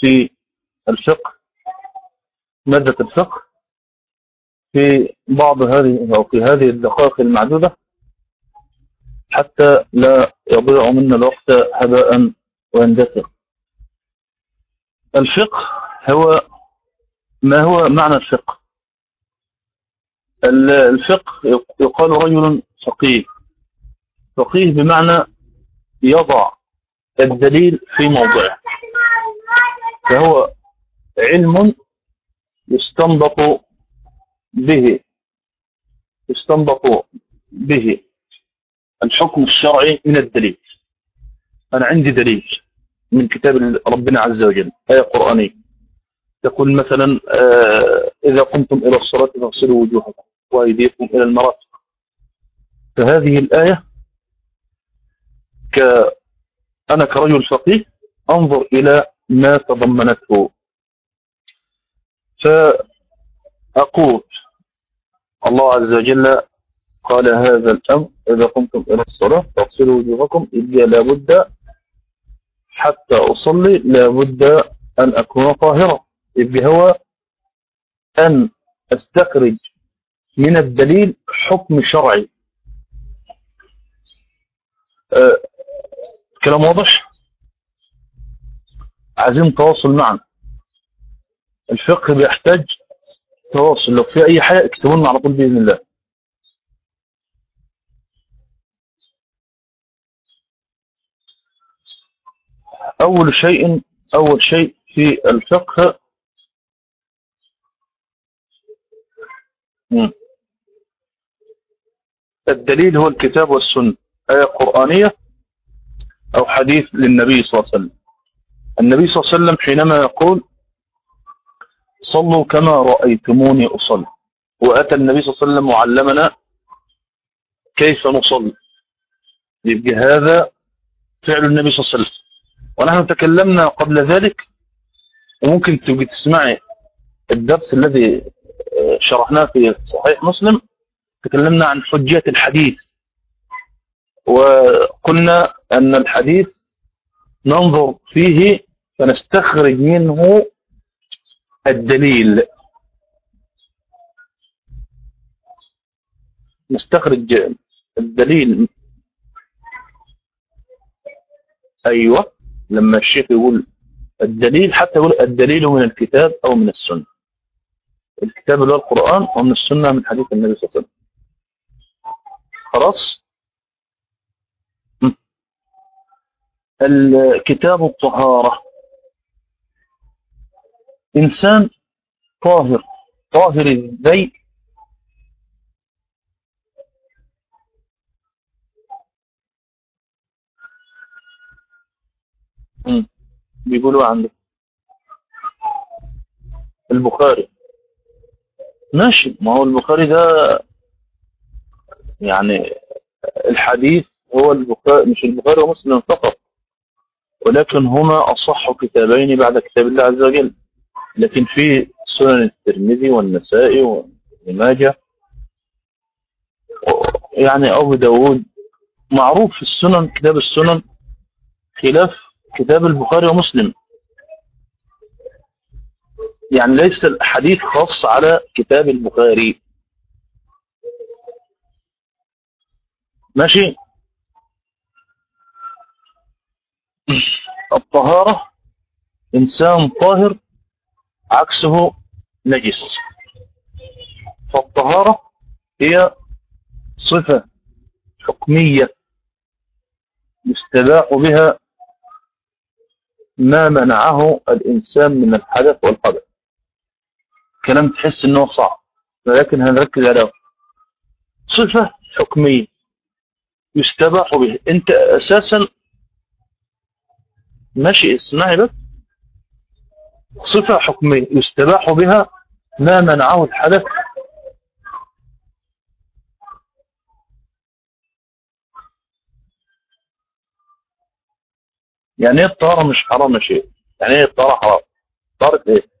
في الفقه مادة الفقه في بعض هذه أو في هذه الدقائق المعدودة حتى لا يضيع منا الوقت هباء ويندثر الفقه هو ما هو معنى الفقه؟ الفقه يقال رجل فقيه. فقيه بمعنى يضع الدليل في موضعه. فهو علم يستنبط به. يستنبط به. الحكم الشرعي من الدليل. أنا عندي دليل من كتاب ربنا عز وجل آية قرآنية. تقول مثلا آه إذا قمتم إلى الصلاة فاغسلوا وجوهكم وأيديكم إلى المرافق. فهذه الآية ك أنا كرجل فقيه أنظر إلى ما تضمنته. فأقول الله عز وجل قال هذا الأمر إذا قمتم إلى الصلاة فاغسلوا وجوهكم إذ لابد حتى أصلي لابد أن أكون طاهرا. إذ هو أن أستخرج من الدليل حكم شرعي. أه كلام واضح؟ عايزين تواصل معا الفقه بيحتاج تواصل. لو في أي حاجة اكتبوا لنا على طول بإذن الله. أول شيء أول شيء في الفقه. الدليل هو الكتاب والسنة. آية قرآنية أو حديث للنبي صلى الله عليه وسلم. النبي صلى الله عليه وسلم حينما يقول صلوا كما رأيتموني أصلي. وأتى النبي صلى الله عليه وسلم وعلمنا كيف نصلي. يبقى هذا فعل النبي صلى الله عليه وسلم. ونحن تكلمنا قبل ذلك وممكن تبقي تسمعي الدرس الذي شرحناه في صحيح مسلم. تكلمنا عن حجية الحديث. وقلنا أن الحديث ننظر فيه فنستخرج منه الدليل. نستخرج الدليل. أيوة لما الشيخ يقول الدليل حتى يقول الدليل من الكتاب أو من السنة. الكتاب اللي هو القرآن ومن السنة من حديث النبي صلى الله عليه وسلم. خلاص؟ الكتاب الطهارة. إنسان طاهر طاهر الذي بيقولوا عنده البخاري. ماشي ما هو البخاري ده يعني الحديث هو البخاري مش البخاري ومسلم فقط. ولكن هما أصح كتابين بعد كتاب الله عز وجل. لكن في سنن الترمذي والنسائي والماجة يعني أبو داود معروف في السنن كتاب السنن خلاف كتاب البخاري ومسلم. يعني ليس الحديث خاص على كتاب البخاري. ماشي؟ الطهارة إنسان طاهر عكسه نجس. فالطهارة هي صفة حكمية يستباح بها ما منعه الإنسان من الحدث والقدر. كلام تحس أنه صعب ولكن هنركز عليه صفة حكمية يستباح به أنت أساسا ماشي اسمعي بس. صفة حكمية يستباح بها ما منعه الحدث. يعني إيه الطهارة مش حرام يا شيء يعني إيه الطهارة حرام؟ طهارة إيه؟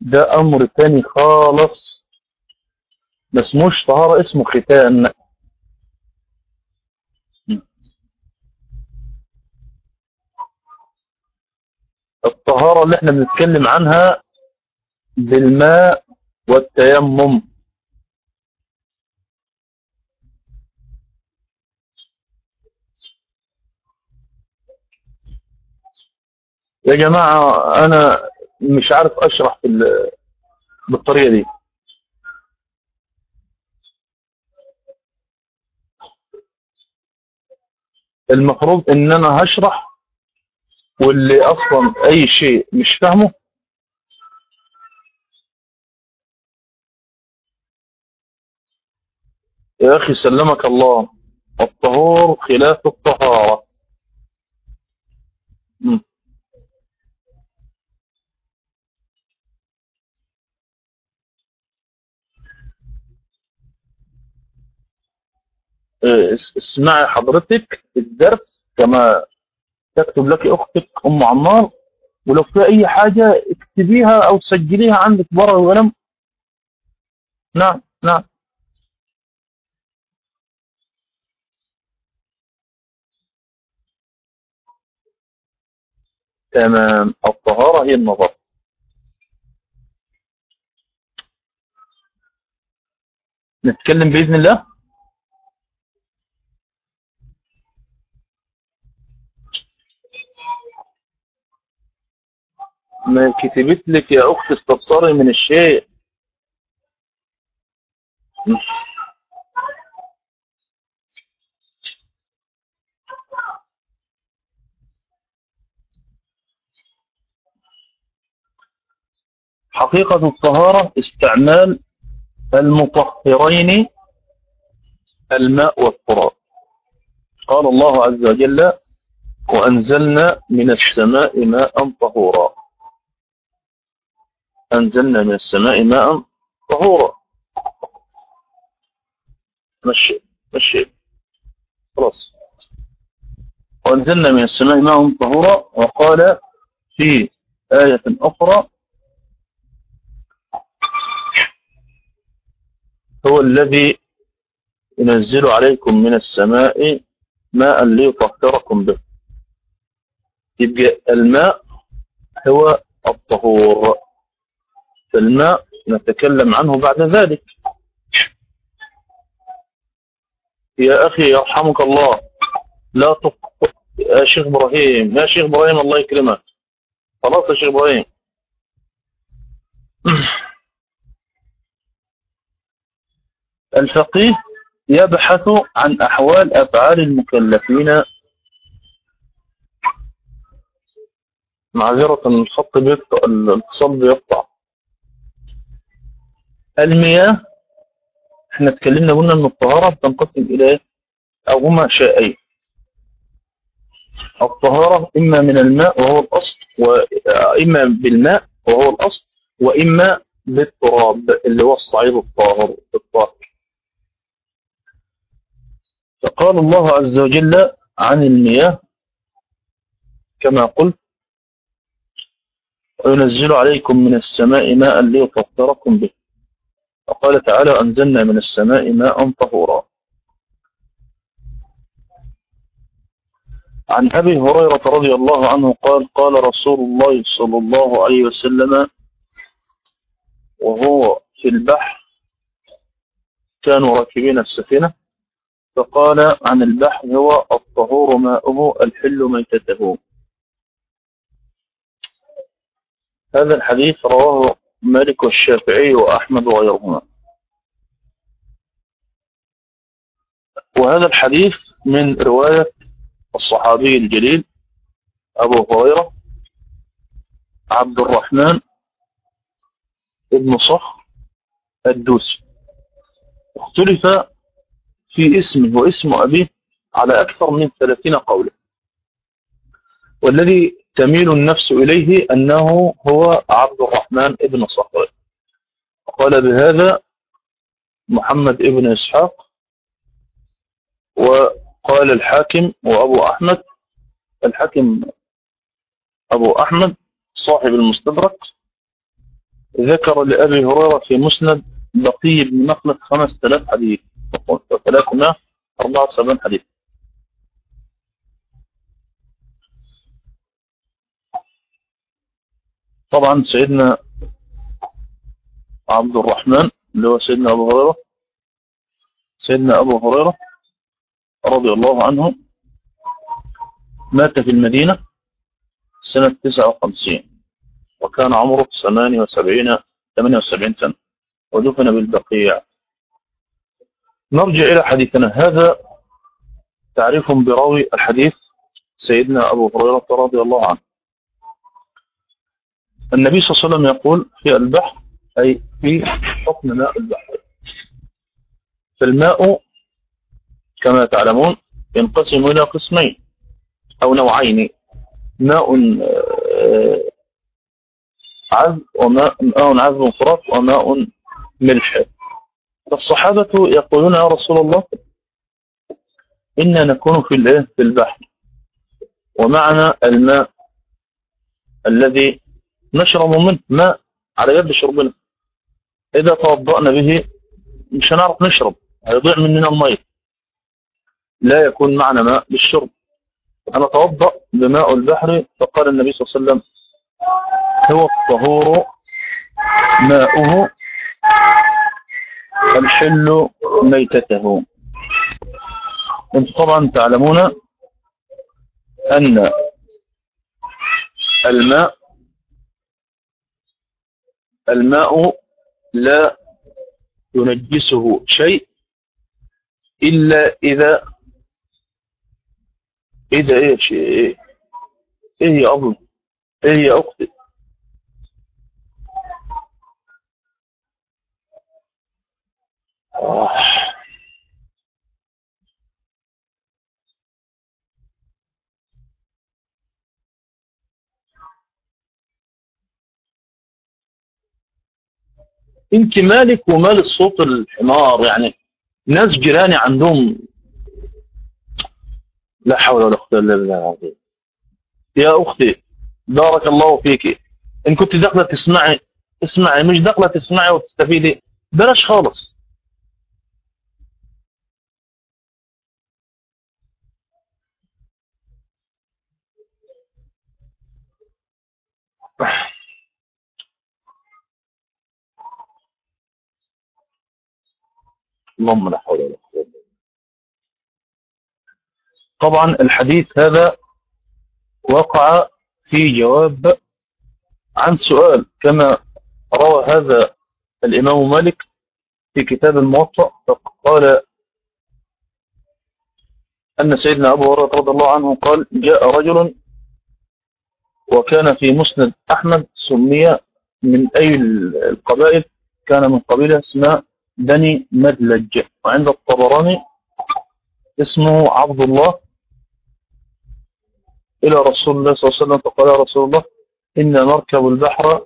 ده أمر تاني خالص. ما اسموش طهارة اسمه ختان. الطهارة اللي إحنا بنتكلم عنها بالماء والتيمم. يا جماعة أنا مش عارف أشرح بالطريقة دي. المفروض إن أنا هشرح واللي أصلا أي شيء مش فاهمه. يا أخي سلمك الله الطهور خلاف الطهارة. اسمعي حضرتك الدرس كما تكتب لك أختك أم عمار ولو في أي حاجة اكتبيها أو سجليها عندك برا القلم. نعم نعم. تمام. الطهارة هي النظر. نتكلم بإذن الله؟ ما كتبت لك يا أخت استفساري من الشيء. حقيقة الطهارة استعمال المطهرين الماء والتراب. قال الله عز وجل وأنزلنا من السماء ماء طهورا. أنزلنا من السماء ماء طهورا. مشي مشي. خلاص. وأنزلنا من السماء ماء طهورا وقال في آية أخرى. هو الذي ينزل عليكم من السماء ماء ليطهركم به. يبقى الماء هو الطهور. فالماء نتكلم عنه بعد ذلك. يا أخي يرحمك الله. لا تق... يا شيخ إبراهيم يا شيخ إبراهيم الله يكرمك. خلاص يا شيخ إبراهيم. الفقيه يبحث عن أحوال أفعال المكلفين. معذرة الخط بيقطع الاتصال بيقطع المياه. إحنا اتكلمنا قلنا إن الطهارة بتنقسم إلى أو هما شيئين الطهارة إما من الماء وهو الأصل واما بالماء وهو الأصل وإما بالتراب اللي هو الصعيد الطاهر الطاهر. فقال الله عز وجل عن المياه كما قلت وينزل عليكم من السماء ماء ليطهركم به. وقال تعالى أنزلنا من السماء ماء طهورا. عن أبي هريرة رضي الله عنه قال قال رسول الله صلى الله عليه وسلم وهو في البحر كانوا راكبين السفينة فقال عن البحر هو الطهور ماؤه الحل ميتته. هذا الحديث رواه مالك والشافعي وأحمد وغيرهما. وهذا الحديث من رواية الصحابي الجليل أبو هريرة عبد الرحمن ابن صخر الدوسي. اختلف في اسمه واسم أبيه على أكثر من ثلاثين قولا. والذي تميل النفس إليه أنه هو عبد الرحمن ابن صخر. قال بهذا محمد ابن إسحاق وقال الحاكم وأبو أحمد. الحاكم أبو أحمد صاحب المستدرك ذكر لأبي هريرة في مسند بقي بن مخلد 5000 حديث 374 حديث. طبعا سيدنا عبد الرحمن اللي هو سيدنا أبو هريرة سيدنا أبو هريرة رضي الله عنه مات في المدينة سنة 59 وكان عمره 78 78 سنة ودفن بالبقيع. نرجع إلى حديثنا. هذا تعريف براوي الحديث سيدنا أبو هريرة رضي الله عنه. النبي صلى الله عليه وسلم يقول في البحر أي في حكم ماء البحر. فالماء كما تعلمون ينقسم إلى قسمين أو نوعين ماء آه، عذب وماء ماء عذب فرات وماء ملح. فالصحابة يقولون يا رسول الله إنا نكون في في البحر. ومعنا الماء الذي نشرب منه ماء على يد شربنا إذا توضأنا به مش هنعرف نشرب هيضيع مننا المية لا يكون معنا ماء للشرب. أنا توضأ بماء البحر فقال النبي صلى الله عليه وسلم هو الطهور ماؤه الحل ميتته. أنتم طبعا تعلمون أن الماء الماء لا ينجسه شيء إلا إذا إذا إيش إيه إيه يا أبو إيه يا آه. انت مالك ومال الصوت الحمار يعني؟ ناس جيراني عندهم لا حول ولا قوة إلا بالله العظيم. يا أختي بارك الله فيك. إن كنت داخلة تسمعي اسمعي مش داخلة تسمعي وتستفيدي بلاش خالص. اللهم لا حول ولا قوة طبعا الحديث هذا وقع في جواب عن سؤال كما روى هذا الإمام مالك في كتاب الموطأ فقال أن سيدنا أبو هريرة رضي الله عنه قال جاء رجل وكان في مسند أحمد سمي من أي القبائل كان من قبيلة اسمها بني مدلج. وعند الطبراني اسمه عبد الله. إلى رسول الله صلى الله عليه وسلم. فقال رسول الله إنا نركب البحر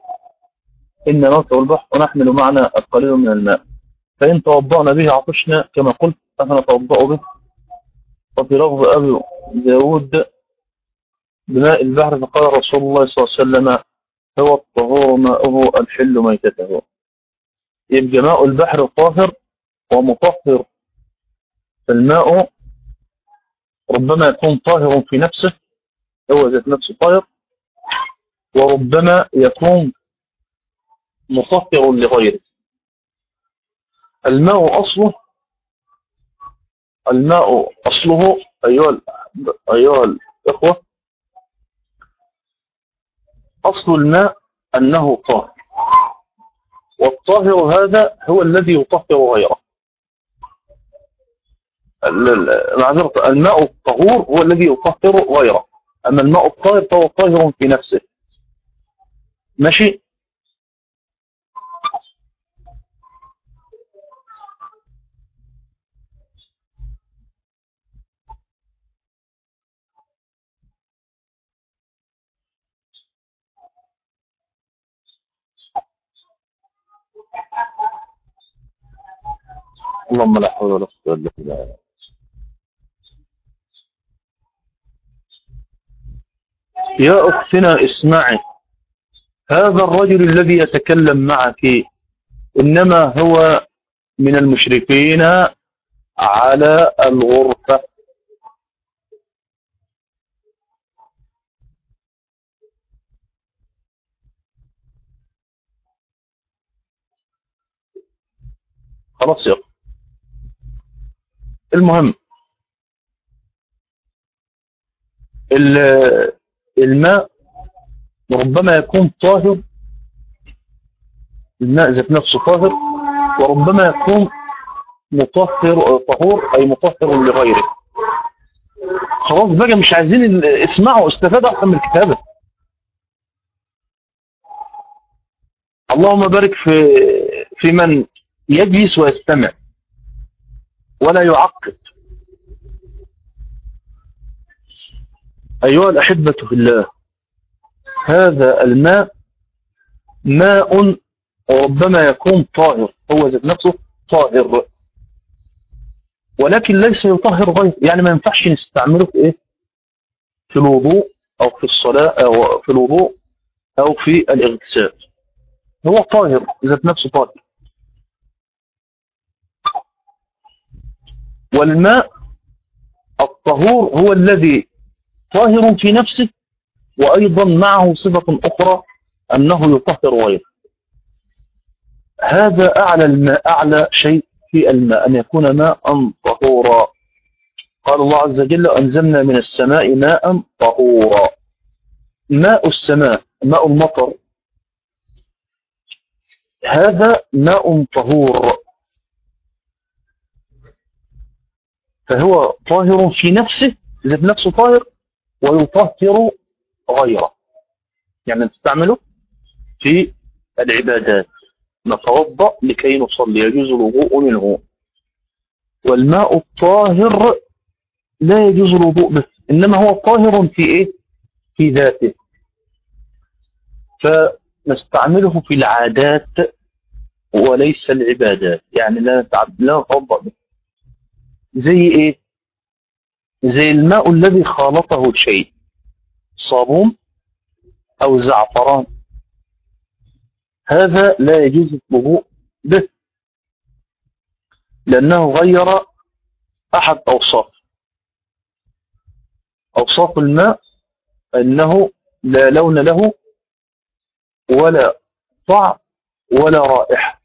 إنا نركب البحر ونحمل معنا القليل من الماء. فإن توضأنا به عطشنا كما قلت أفنتوضأ به؟ وفي لفظ أبي داود بماء البحر فقال رسول الله صلى الله عليه وسلم هو الطهور ماؤه الحل ميتته. يبقى ماء البحر طاهر ومطهر. فالماء ربما يكون طاهر في نفسه هو ذات نفسه طاهر وربما يكون مطهر لغيره. الماء أصله الماء أصله أيها أيها الإخوة أصل الماء أنه طاهر. والطاهر هذا هو الذي يطهر غيره. الماء الطهور هو الذي يطهر غيره. أما الماء الطاهر فهو طاهر في نفسه. ماشي؟ اللهم لا حول ولا قوة إلا بالله. يا أختنا اسمعي. هذا الرجل الذي يتكلم معك إنما هو من المشرفين على الغرفة. خلاص يا المهم الماء ربما يكون طاهر الماء ذات نفسه طاهر وربما يكون مطهر طهور أي مطهر لغيره. خلاص بقى مش عايزين اسمعوا استفادوا أحسن من الكتابة. اللهم بارك في في من يجلس ويستمع. ولا يعقد. أيها الأحبة في الله هذا الماء ماء ربما يكون طاهر هو ذات نفسه طاهر. ولكن ليس يطهر غيره يعني ما ينفعش نستعمله في إيه؟ في الوضوء أو في الصلاة أو في الوضوء أو في الاغتسال. هو طاهر ذات نفسه طاهر. والماء الطهور هو الذي طاهر في نفسه وأيضا معه صفة أخرى أنه يطهر غيره. هذا أعلى الماء أعلى شيء في الماء أن يكون ماء طهورا. قال الله عز وجل أنزلنا من السماء ماء طهورا. ماء السماء ماء المطر هذا ماء طهور. فهو طاهر في نفسه ذات نفسه طاهر ويطهر غيره. يعني نستعمله في العبادات. نتوضأ لكي نصلي يجوز الوضوء منه. والماء الطاهر لا يجوز الوضوء به إنما هو طاهر في إيه؟ في ذاته. فنستعمله في العادات وليس العبادات. يعني لا لا نتوضأ به. زي إيه؟ زي الماء الذي خالطه شيء صابون أو زعفران. هذا لا يجوز الوضوء به لأنه غير أحد أوصاف. أوصاف الماء أنه لا لون له ولا طعم ولا رائحة.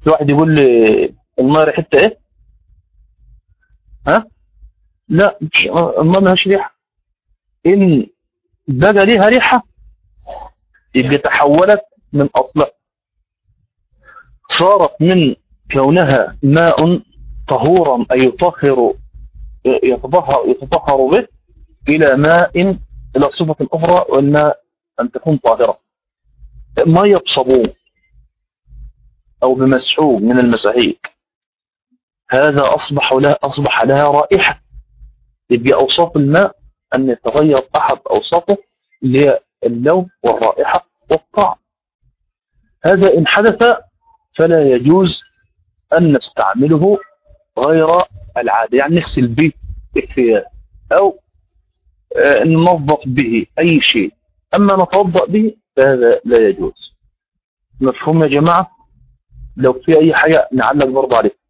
في واحد يقول لي الماء ريحتها إيه؟ ها؟ لا ما لهاش ريحة. إن بقى ليها ريحة يبقى تحولت من أصلها. صارت من كونها ماء طهورا أي يطهر يتطهر, يتطهر به إلى ماء إلى صفة أخرى والماء أن تكون طاهرة. مية بصابون أو بمسحوب من المساهيك. هذا أصبح لها, أصبح لها رائحة. يبقى أوصاف الماء أن يتغير أحد أوصافه اللي هي اللون والرائحة والطعم. هذا إن حدث فلا يجوز أن نستعمله غير العادة. يعني نغسل به الثياب أو ننظف به أي شيء. أما نتوضأ به فهذا لا يجوز. مفهوم يا جماعة؟ لو في أي حاجة نعلق برضه عليه.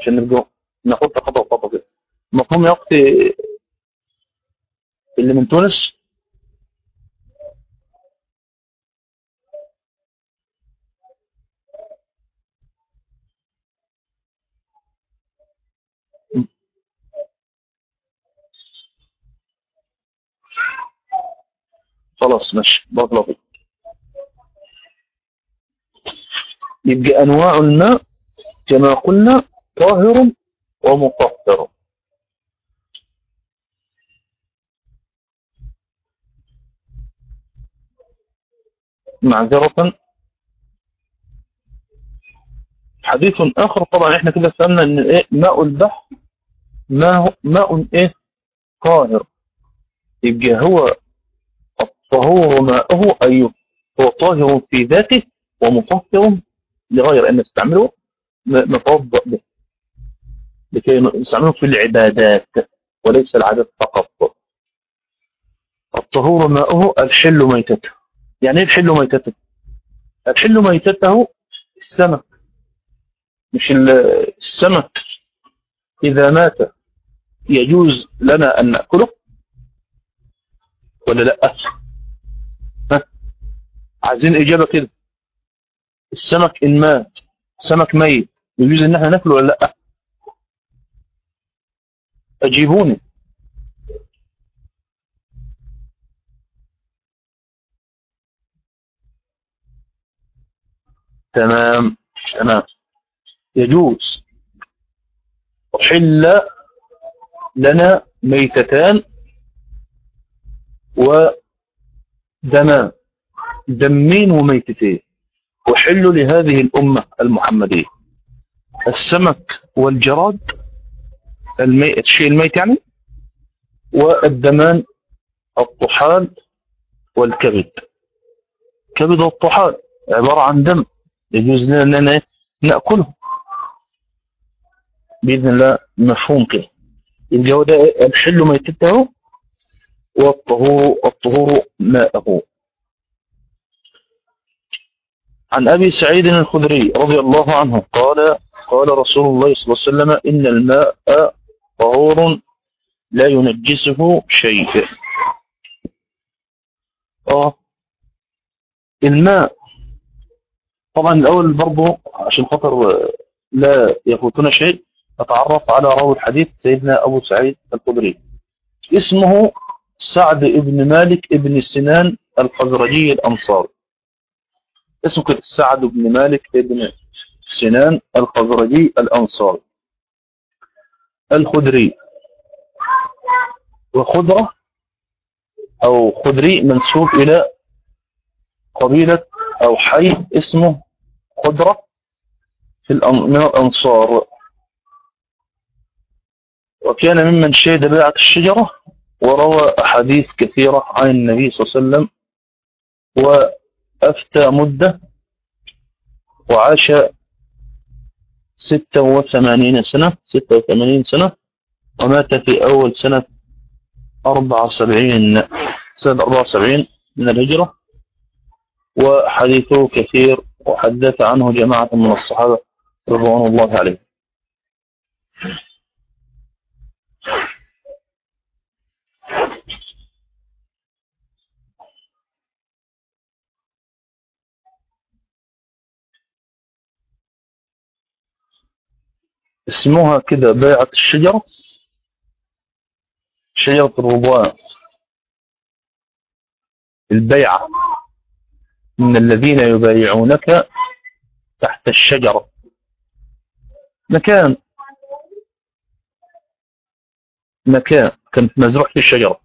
عشان نبدأ ناخد خطوة خطوة كده. مفهوم يا أختي اللي من تونس؟ خلاص ماشي. بارك الله فيك. يبقى أنواع الماء كما قلنا طاهر ومطهر معذرة. حديث آخر. طبعا إحنا كده فهمنا إن إيه ماء البحر ماء, ماء إيه؟ طاهر. يبقى هو الطهور ماءه أي هو طاهر في ذاته ومطهر لغير أن نستعمله نتوضأ به. لكي نستعمله في العبادات وليس العادات فقط. والطهور ماؤه الحل ميتته. يعني إيه الحل ميتته؟ الحل ميتته السمك. مش السمك إذا مات يجوز لنا أن نأكله؟ ولا لأ؟ ها؟ عايزين إجابة كده. السمك إن مات سمك ميت يجوز إن إحنا نأكله ولا لأ؟ أجيبوني. تمام. تمام يجوز أحل لنا ميتتان ودمان دمين وميتتين. أحل لهذه الأمة المحمدية. السمك والجراد المي... الشيء الميت يعني والدمان الطحال والكبد. كبد والطحال عبارة عن دم يجوز لنا أننا نأكله. بإذن الله مفهوم كده الجودة الحل ميتته والطهور الطهور ماءه. عن أبي سعيد الخدري رضي الله عنه قال قال رسول الله صلى الله عليه وسلم إن الماء طهور لا ينجسه شيء. آه. الماء. طبعا الأول برضه عشان خاطر لا يفوتنا شيء نتعرف على راوي الحديث سيدنا أبو سعيد الخدري. اسمه سعد بن مالك بن سنان الخزرجي الأنصاري. اسمه سعد بن مالك بن سنان الخزرجي الأنصاري. الخدري. وخدرة أو خدري منسوب إلى قبيلة أو حي اسمه خدرة في من الأنصار. وكان ممن شهد بيعة الشجرة وروى أحاديث كثيرة عن النبي صلى الله عليه وسلم وأفتى مدة وعاش ستة وثمانين سنة ستة وثمانين سنة ومات في أول سنة أربعة وسبعين سنة أربعة وسبعين من الهجرة. وحديثه كثير وحدث عنه جماعة من الصحابة رضوان الله عليهم. اسمها كده بيعة الشجرة. شجرة الرضوان البيعة. من الذين يبايعونك تحت الشجرة. مكان. مكان. كانت مزروع في الشجرة.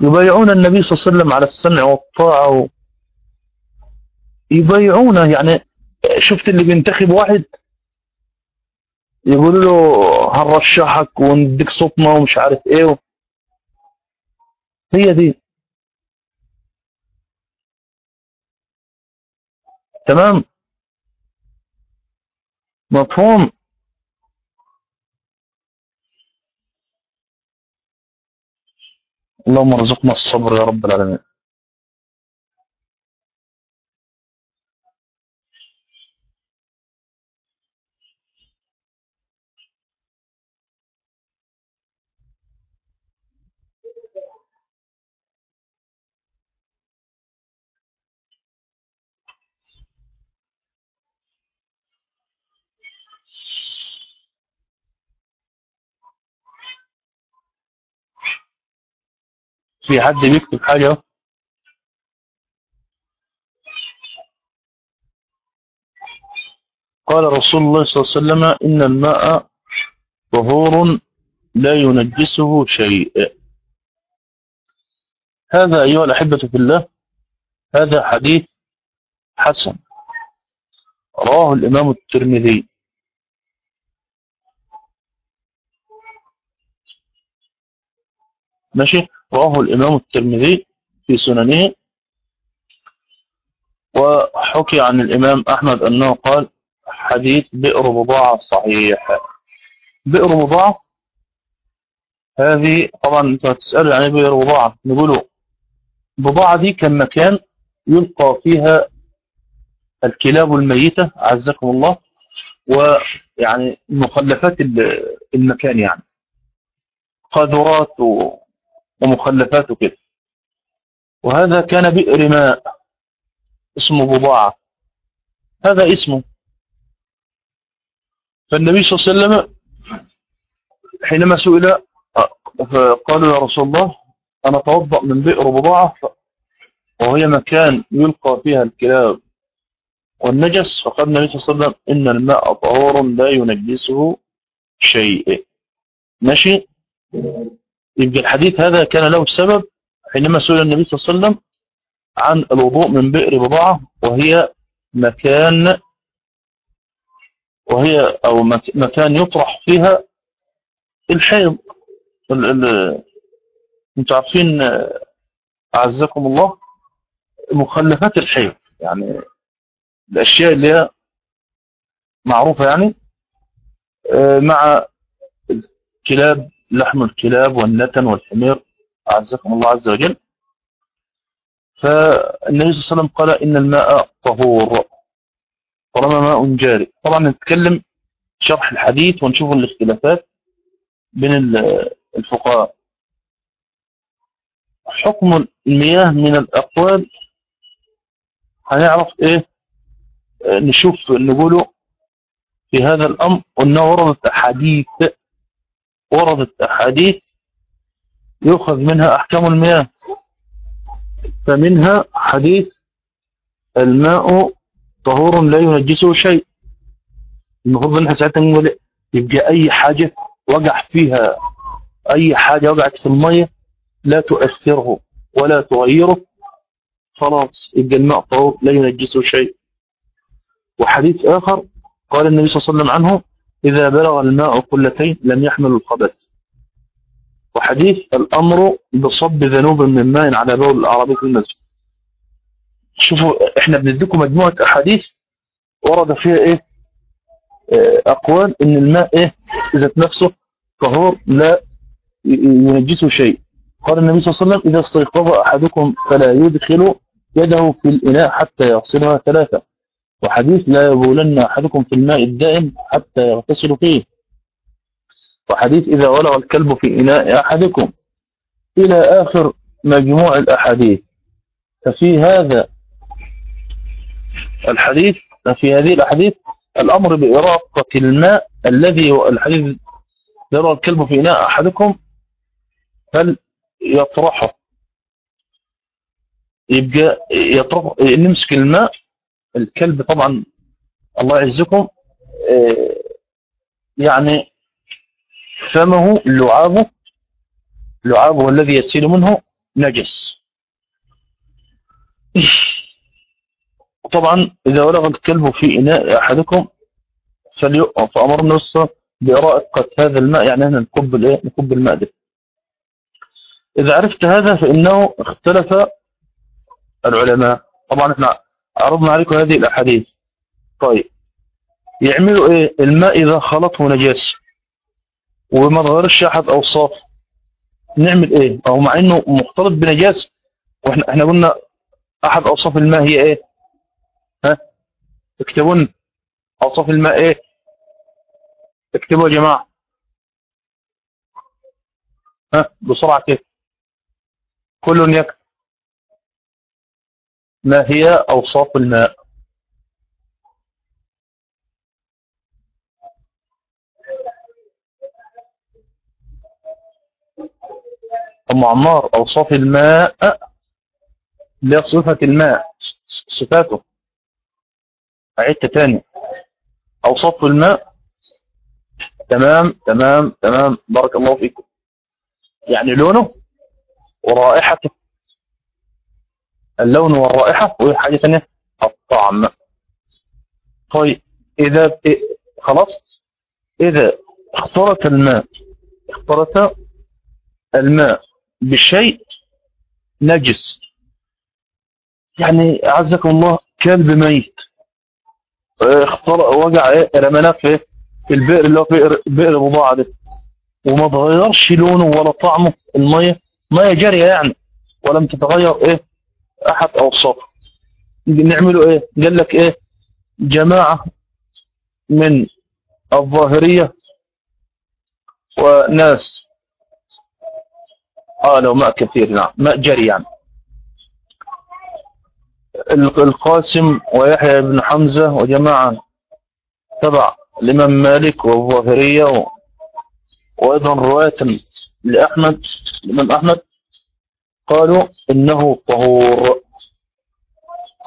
يبايعون النبي صلى الله عليه وسلم على السمع والطاعة يبايعونه يعني شفت اللي بينتخب واحد يقولوا له هنرشحك ونديك صوتنا ومش عارف إيه هي دي. تمام؟ مفهوم؟ اللهم ارزقنا الصبر يا رب العالمين. في حد بيكتب حاجة؟ قال رسول الله صلى الله عليه وسلم إن الماء طهور لا ينجسه شيء. هذا أيها الأحبة في الله هذا حديث حسن. رواه الإمام الترمذي. ماشي؟ رواه الإمام الترمذي في سننه وحكي عن الإمام أحمد أنه قال حديث بئر بضاعة صحيح. بئر مضاعة هذه طبعا أنت هتسأل عن بئر مضاعة نقوله بضاعة دي كان مكان يلقى فيها الكلاب الميتة عزكم الله ويعني مخلفات المكان يعني. قاذورات ومخلفات وكده. وهذا كان بئر ماء اسمه بضاعة. هذا اسمه. فالنبي صلى الله عليه وسلم حينما سئل قالوا يا رسول الله أنا أتوضأ من بئر بضاعة وهي مكان يلقى فيها الكلاب والنجس. فقال النبي صلى الله عليه وسلم إن الماء طهور لا ينجسه شيء. ماشي؟ يبقى الحديث هذا كان له سبب حينما سئل النبي صلى الله عليه وسلم عن الوضوء من بئر بضاعة وهي مكان وهي أو مكان يطرح فيها الحيض. أنتوا عارفين أعزكم الله مخلفات الحيض. يعني الأشياء اللي هي معروفة يعني مع الكلاب لحم الكلاب والنتن والحمير أعزكم الله عز وجل. فالنبي صلى الله عليه وسلم قال إن الماء طهور طالما ماء جاري. طبعا نتكلم شرح الحديث ونشوف الاختلافات بين الفقهاء. حكم المياه من الأقوال هنعرف إيه؟ نشوف نقوله في هذا الأمر وأنه وردت أحاديث وردت أحاديث يؤخذ منها أحكام المياه. فمنها حديث الماء طهور لا ينجسه شيء. المفروض ان ساعتها نقول يبقى أي حاجة وقع فيها أي حاجة وقعت في المية لا تؤثره ولا تغيره. خلاص يبقى الماء طهور لا ينجسه شيء. وحديث آخر قال النبي صلى الله عليه وسلم عنه إذا بلغ الماء قلتين لم يحمل الخبث وحديث الأمر بصب ذنوب من ماء على بول الأعرابي في المسجد. شوفوا إحنا بنديكم مجموعة أحاديث ورد فيها إيه؟ أقوال إن الماء إيه؟ ذات نفسه طهور لا ينجسه شيء. قال النبي صلى الله عليه وسلم إذا استيقظ أحدكم فلا يدخل يده في الإناء حتى يغسلها ثلاثة. وحديث لا يبولن أحدكم في الماء الدائم حتى يغتسل فيه. وحديث إذا ولغ الكلب في إناء أحدكم. إلى آخر مجموع الأحاديث. ففي هذا الحديث في هذه الأحاديث الأمر بإراقة الماء الذي هو الحديث يرى الكلب في إناء أحدكم فليطرحه يبقى يطرح نمسك الماء الكلب طبعا الله يعزكم يعني فمه لعابه لعابه الذي يسيل منه نجس. طبعا إذا ولغ الكلب في إناء أحدكم الصلاة بإراقة هذا الماء يعني أن نكب الإيه؟ نكب الماء ده. إذا عرفت هذا فإنه اختلف العلماء. طبعا إحنا عرضنا عليكم هذه الأحاديث. طيب. يعملوا إيه؟ الماء إذا خلطه نجاس. وما تغيرش أحد أوصاف نعمل إيه؟ أو مع إنه مختلط بنجاس وإحنا إحنا قلنا أحد أوصاف الماء هي إيه؟ ها؟ اكتبون أوصاف الماء إيه؟ اكتبوا يا جماعة. ها؟ بسرعة كده. كل يكتب. ما هي اوصاف الماء؟ أم عمار أوصاف الماء اللي صفة الماء صفاته. عدت تاني أوصاف الماء. تمام تمام تمام. بارك الله فيكم. يعني لونه ورائحته اللون والرائحة وحاجة ثانية الطعم. طيب إذا خلاص؟ إذا اختلط الماء اختلط الماء بشيء نجس. يعني أعزكم الله كلب ميت اختلط وجع إيه رمناه في البئر اللي هو بئر, بئر بضاعة ده. وما تغيرش لونه ولا طعمه. المية مية جارية يعني ولم تتغير إيه؟ أحد اوصافه نعمله إيه؟ قال لك إيه؟ جماعة من الظاهرية وناس. قالوا ماء كثير نعم. ماء جري يعني. القاسم ويحيى بن حمزة وجماعة تبع الإمام مالك والظاهرية و... وأيضا رواية لأحمد الإمام أحمد. قالوا إنه طهور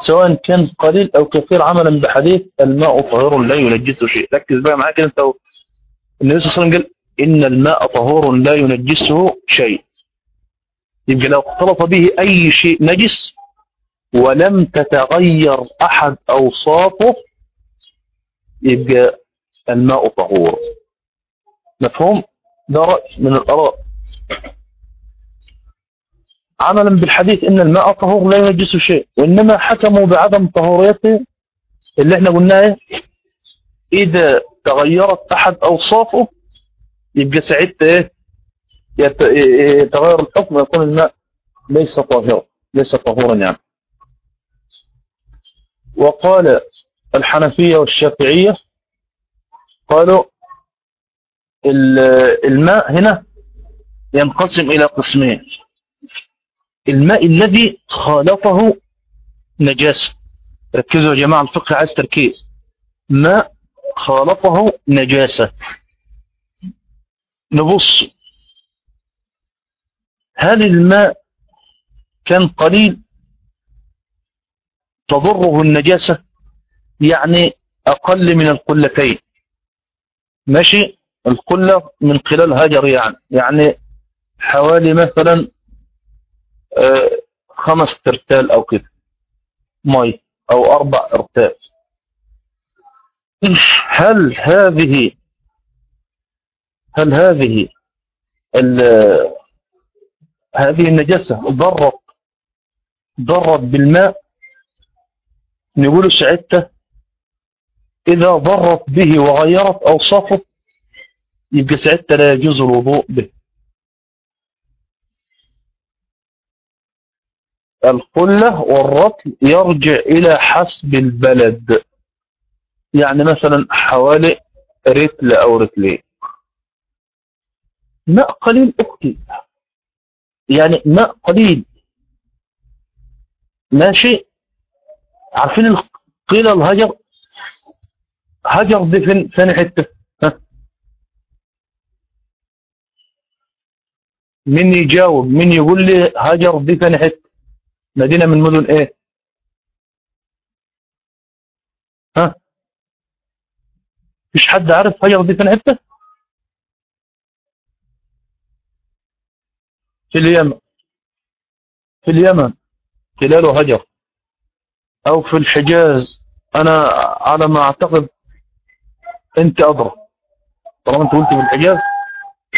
سواء كان قليل أو كثير عملا بحديث الماء طهور لا ينجسه شيء. ركز بقى معاك أنت. النبي صلى الله عليه وسلم قال إن الماء طهور لا ينجسه شيء. يبقى لو اختلط به أي شيء نجس ولم تتغير أحد أوصافه يبقى الماء طهور. مفهوم؟ ده رأي من الآراء. عملا بالحديث إن الماء طهور لا ينجس شيء وإنما حكموا بعدم طهوريته اللي إحنا قلناه إذا تغيرت أحد أوصافه يبقى ساعتها إيه؟ يتغير الحكم ويكون الماء ليس طاهرا ليس طهورا يعني. وقال الحنفية والشافعية قالوا الماء هنا ينقسم إلى قسمين. الماء الذي خالطه نجاسة ركزوا يا جماعة الفقه عايز تركيز. ماء خالطه نجاسة. نبص. هل الماء كان قليل؟ تضره النجاسة؟ يعني أقل من القلتين. ماشي؟ القلة من خلال هجر يعني يعني حوالي مثلا خمس ترتال أو كده. مي أو أربع أرتال. هل هذه هل هذه هذه النجاسة ضرت ضرت بالماء؟ نقول ساعتها إذا ضرت به وغيرت أوصافه يبقى ساعتها لا يجوز الوضوء به. القلة والرطل يرجع إلى حسب البلد. يعني مثلا حوالي رتل أو رتلين. ماء قليل أختي. يعني ماء قليل. ماشي؟ عارفين قيل الهجر؟ هجر دي فين حتة؟ ها؟ مين يجاوب مين يقول لي هجر دي فين حتة؟ مدينة من مدن إيه؟ ها؟ مش حد عارف هجر دي فين حتة في اليمن. في اليمن. خلاله هجر. أو في الحجاز. أنا على ما أعتقد أنت ادرى طالما أنت قلت في الحجاز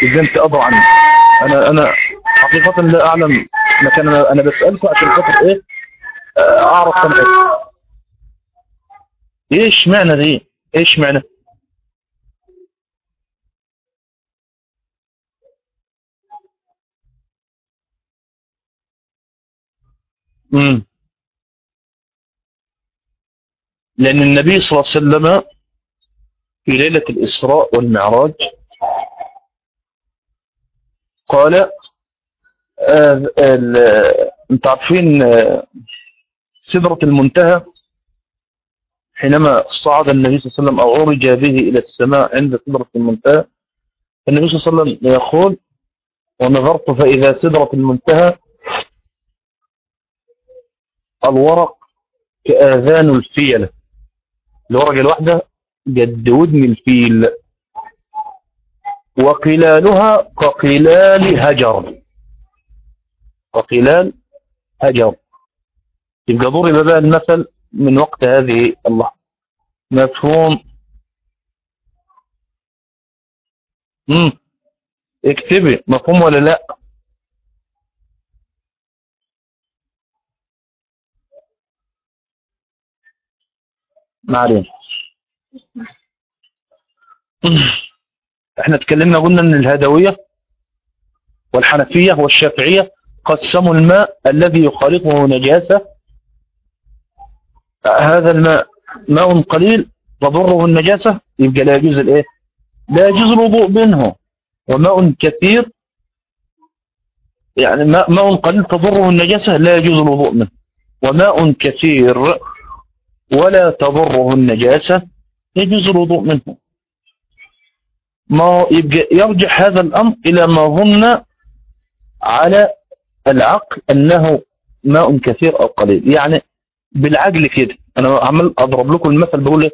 يبقى أنت ادرى عني أنا أنا حقيقة لا أعلم مكان أنا, أنا بسألكم عشان خاطر إيه؟ أعرف أنا إيش معنى دي؟ إيش معنى؟ امم لأن النبي صلى الله عليه وسلم في ليلة الإسراء والمعراج قال آه انت عارفين آه سدرة المنتهى حينما صعد النبي صلى الله عليه وسلم أو عرج به إلى السماء عند سدرة المنتهى النبي صلى الله عليه وسلم يقول ونظرت فإذا سدرة المنتهى الورق كآذان الفيلة الورقة الواحدة قد ودن الفيل وقلالها كقلال هجر. وقلال هجر يبقى ضرب بقى المثل من وقت هذه الله مفهوم؟ امم اكتبي. مفهوم ولا لا؟ ما إحنا اتكلمنا قلنا إن الهدوية والحنفية والشافعية قسموا الماء الذي يخالطه نجاسة. هذا الماء ماء قليل تضره النجاسة يبقى لا يجوز الإيه؟ لا يجوز الوضوء منه. وماء كثير يعني ماء, ماء قليل تضره النجاسة لا يجوز الوضوء منه. وماء كثير ولا تضره النجاسة يجوز الوضوء منه. ما يبقى يرجع هذا الأمر إلى ما ظن على العقل أنه ماء كثير أو قليل. يعني بالعقل كده. أنا عمل أضرب لكم المثل بقول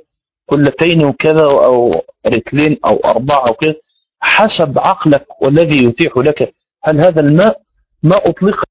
كلتين وكذا أو رتلين أو أربعة أو حسب عقلك والذي يتيح لك. هل هذا الماء ما أطلق؟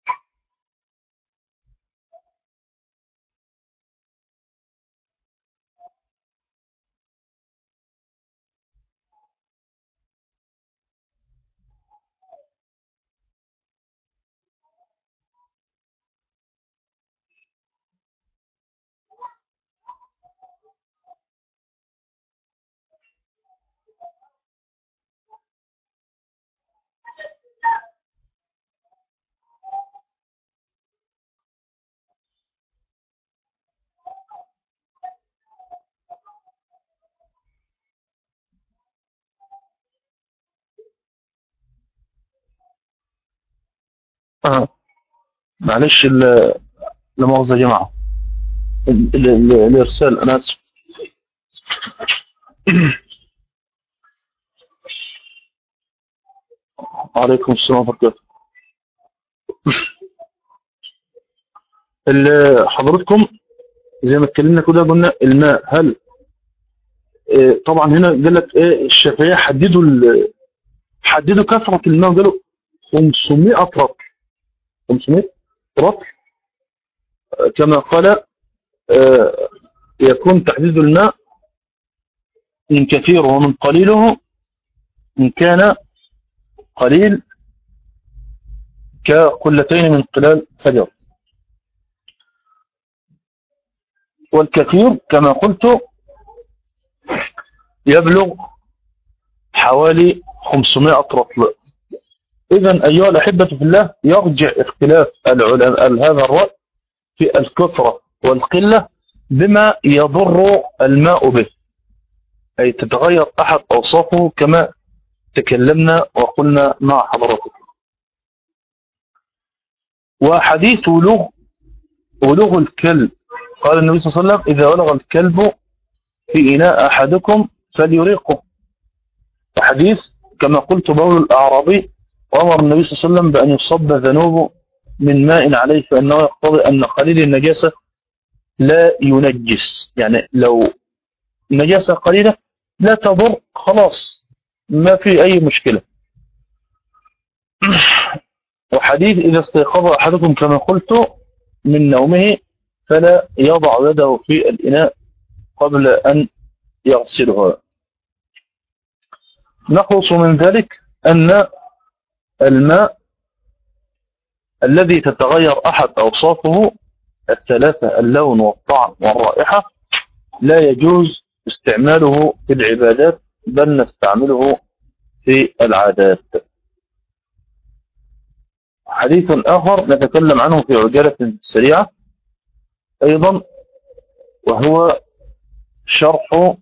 آه. معلش لا مؤاخذة يا جماعة. الإرسال أنا آسف. عليكم السلام ورحمة الله. حضرتكم زي ما اتكلمنا كده قلنا الماء. هل آه طبعا هنا قال لك إيه الشافعية حددوا حددوا كثرة الماء قالوا 500 رطل 500 رطل كما قال يكون تحديد الماء من كثير ومن قليله إن كان قليل كقلتين من قلال فجر والكثير كما قلت يبلغ حوالي 500 رطل إذا أيها الأحبة في الله يرجع اختلاف العلماء هذا الرأي في الكثرة والقلة بما يضر الماء به. أي تتغير أحد أوصافه كما تكلمنا وقلنا مع حضراتكم. وحديث ولوغ ولوغ الكلب. قال النبي صلى الله عليه وسلم إذا ولغ الكلب في إناء أحدكم فليريقه. حديث كما قلت بول الأعرابي وأمر النبي صلى الله عليه وسلم بأن يصب ذنوبه من ماء عليه فإنه يقتضي أن قليل النجاسة لا ينجس. يعني لو نجاسة قليلة لا تضر خلاص ما في أي مشكلة. وحديث إذا استيقظ أحدكم كما قلت من نومه فلا يضع يده في الإناء قبل أن يغسلها نخلص من ذلك أن الماء الذي تتغير أحد أوصافه الثلاثة اللون والطعم والرائحة لا يجوز استعماله في العبادات بل نستعمله في العادات. حديث آخر نتكلم عنه في عجالة سريعة. أيضا وهو شرح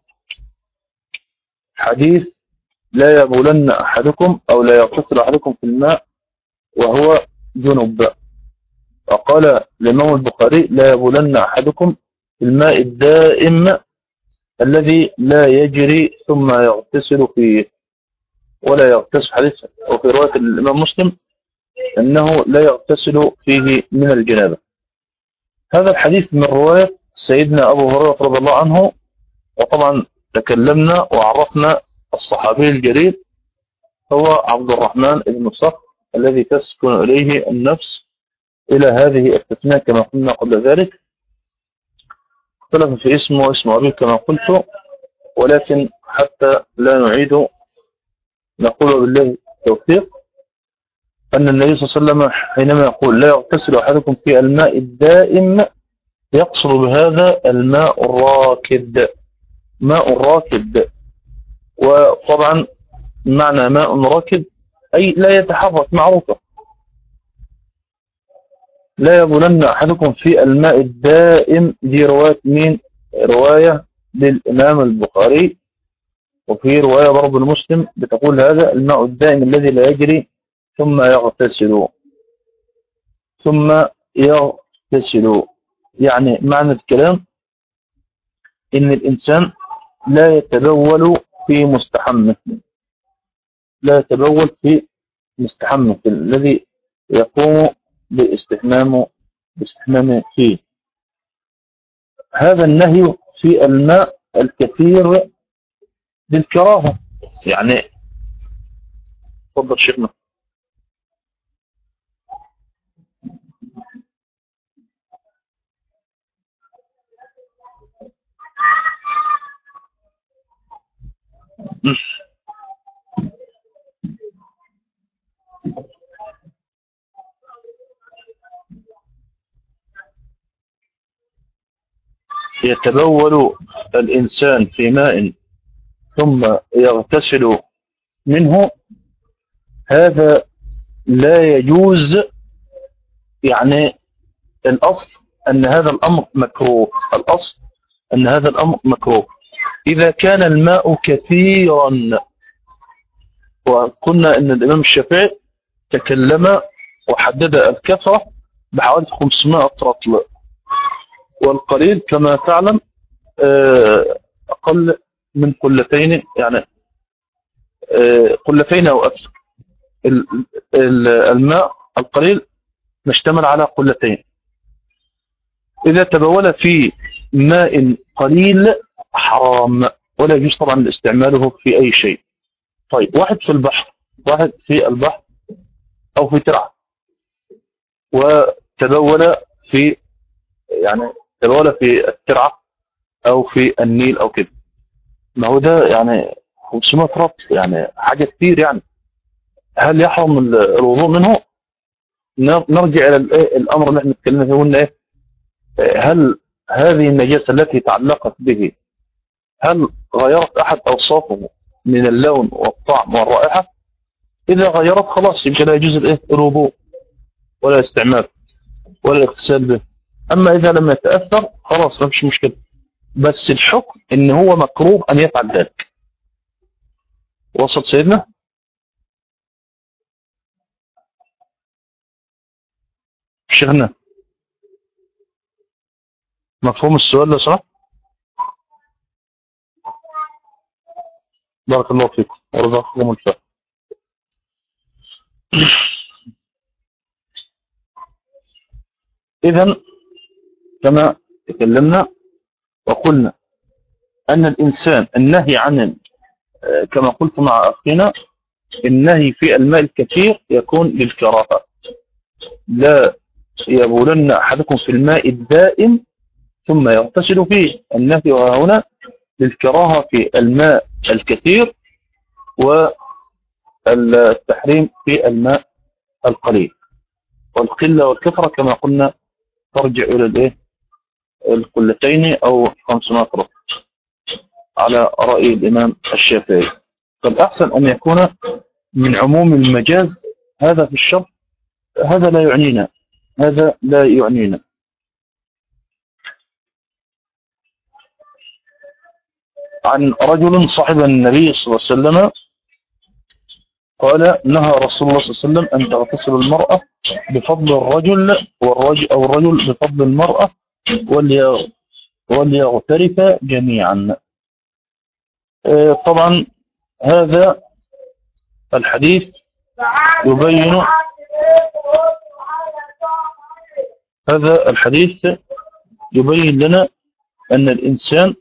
حديث لا يبولن أحدكم أو لا يغتسل أحدكم في الماء وهو جنب. وقال الإمام البخاري لا يبولن أحدكم في الماء الدائم الذي لا يجري ثم يغتسل فيه. ولا يغتسل حديث وفي رواية الإمام مسلم أنه لا يغتسل فيه من الجنابة. هذا الحديث من رواية سيدنا أبو هريرة رضي الله عنه. وطبعا تكلمنا وعرفنا الصحابي الجليل هو عبد الرحمن بن صخر الذي تسكن إليه النفس إلى هذه التثنية كما قلنا قبل ذلك. اختلف في اسمه واسم أبيه كما قلت ولكن حتى لا نعيد نقول بالله التوفيق أن النبي صلى الله عليه وسلم حينما يقول لا يغتسل أحدكم في الماء الدائم يقصد بهذا الماء الراكد. ماء راكد. وطبعا معنى ماء راكد أي لا يتحرك معروفة لا يبولن أحدكم في الماء الدائم دي رواية مين رواية للإمام البخاري وفي رواية برضو المسلم بتقول هذا الماء الدائم الذي لا يجري ثم يغتسل. ثم يغتسل. يعني معنى الكلام إن الإنسان لا يتبول في مستحمه لا يتبول في مستحمه الذي يقوم باستحمامه باستحمامه فيه. هذا النهي في الماء الكثير للكراهة. يعني تفضل شيخنا. يتبول الإنسان في ماء ثم يغتسل منه. هذا لا يجوز يعني الأصل أن هذا الأمر مكروه. الأصل أن هذا الأمر مكروه. إذا كان الماء كثيرا وقلنا أن الإمام الشافعي تكلم وحدد الكثرة بحوالي 500 رطل. والقليل كما تعلم أقل من قلتين يعني قلتين أو أكثر. الماء القليل مشتمل على قلتين. إذا تبول في ماء قليل حرام ولا يجوز طبعا استعماله في أي شيء. طيب واحد في البحر واحد في البحر أو في ترعة. وتبول في يعني تبول في الترعة أو في النيل أو كده. ما هو ده يعني 500 رط يعني حاجة كتير يعني. هل يحرم الوضوء منه؟ نرجع إلى الأمر اللي إحنا اتكلمنا فيه قلنا إيه هل هذه النجاسة التي تعلقت به هل غيرت أحد أوصافه من اللون والطعم والرائحة؟ إذا غيرت خلاص يمكن لا يجوز الإيه؟ الوضوء ولا الاستعمال ولا الاغتسال به. أما إذا لم يتأثر خلاص ما فيش مشكلة. بس الحكم إن هو مكروه أن يفعل ذلك. وصل سيدنا؟ شيخنا. مفهوم السؤال لو سمحت بارك الله فيكم. ورزقكم الفهم إذا كما تكلمنا وقلنا أن الإنسان النهي عن كما قلت مع أخينا النهي في الماء الكثير يكون للكراهة. لا يبولن أحدكم في الماء الدائم ثم يغتسل فيه. النهي هنا للكراهة في الماء الكثير والتحريم في الماء القليل. والقلة والكثرة كما قلنا ترجع إلى الإيه؟ القلتين أو 500 رطل على رأي الإمام الشافعي. فالأحسن أن يكون من عموم المجاز هذا في الشر هذا لا يعنينا هذا لا يعنينا. عن رجل صاحب النبي صلى الله عليه وسلم قال نهى رسول الله صلى الله عليه وسلم أن تغتسل المرأة بفضل الرجل والرجل أو الرجل بفضل المرأة وليغترف جميعا. طبعا هذا الحديث يبين هذا الحديث يبين لنا أن الإنسان